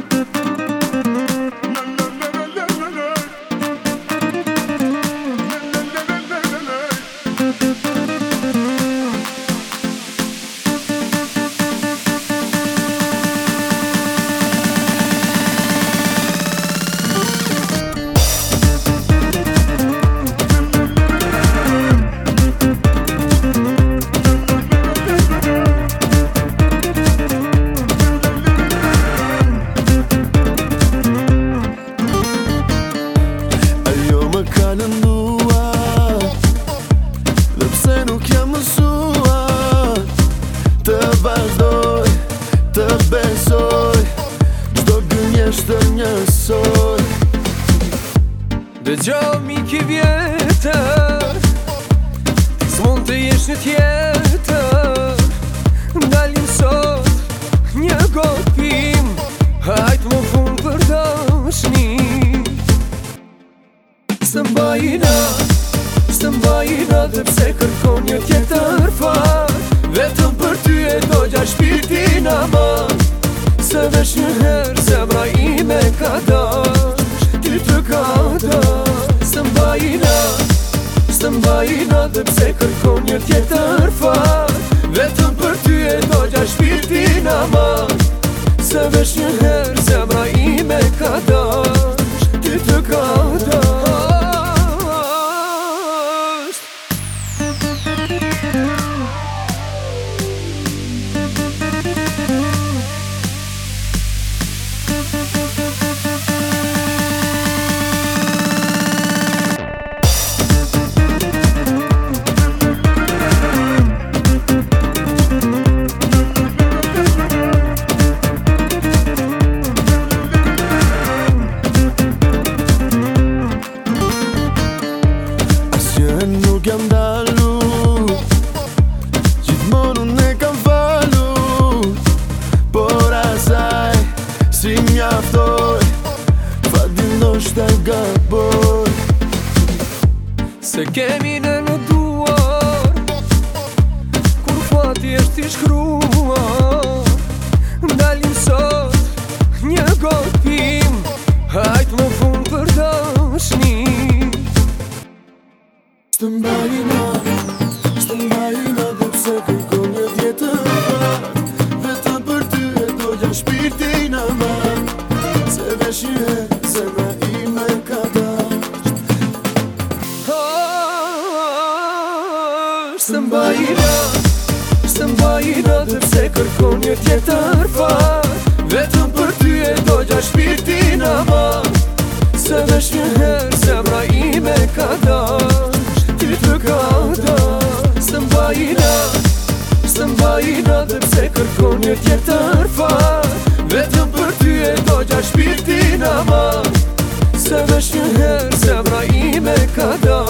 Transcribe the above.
Thank you. vazhdoj Të besoj Gjdo gënjesht të njësoj Dë gjohë mi ki vjetë Zmonë të jesh një tjetër Ndallim sot Një gotim Hajtë më fund për të shni Së mba Së mba Dhe pse kërkon një tjetër farë Vetëm për ty e do gja shpirti në ma Se vesh një herë se mra ime ka dash Ty të ka dash Së mbaj i na Së mbaj i na dhe pse kërkon një tjetër far Vetëm për ty e do gja shpirti në ma Se vesh një herë Se kemi në në duar Kur fati është i shkruar Ndallim sot një gotim Hajtë më fund për dëshni Së të mbali në Së të mbali në dhe pse Kërkom një djetë Vete për ty e doja shpirti Së mbaj i rrë, së mbaj i rrë Dhe pse kërkon një tjetër farë Vetëm për ty e dojgja shpirtin aman Se vesh një herë se mra i me ka dash Ty të ka dash Së mbaj i rrë, së mbaj i rrë Dhe pse kërkon një tjetër farë Vetëm për ty e dojgja shpirtin aman Se vesh një herë se mra i me ka dash